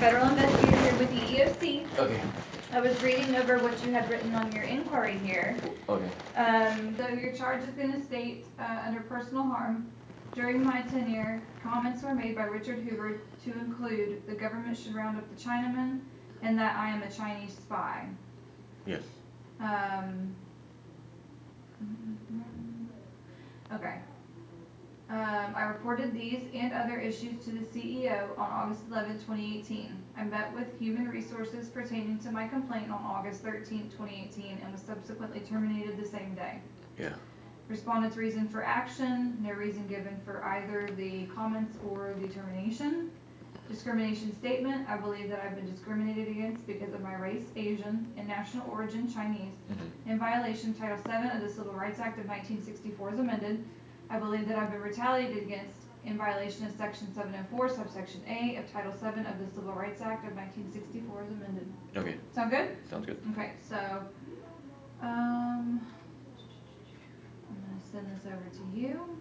federal investigator here with the EOC. Okay. I was reading over what you had written on your inquiry here. Okay. Um, so your charge is going to state uh, under personal harm. During my tenure, comments were made by Richard Hoover to include the government should round up the Chinamen and that I am a Chinese spy. Yes. Um, mm, mm, mm. okay. Um, I reported these and other issues to the C E O on August eleventh, twenty eighteen. I met with human resources pertaining to my complaint on August thirteenth, twenty eighteen, and was subsequently terminated the same day. yeah, Respondent's reason for action, no reason given for either the comments or the termination. Discrimination statement, I believe that I've been discriminated against because of my race, Asian, and national origin, Chinese. mhm, In violation Title VII of the Civil Rights Act of nineteen sixty four as amended. I believe that I've been retaliated against in violation of section seven oh four subsection A of Title seven of the Civil Rights Act of nineteen sixty four as amended. okay, Sound good? sounds good. Okay, so, um. I'm gonna send this over to you.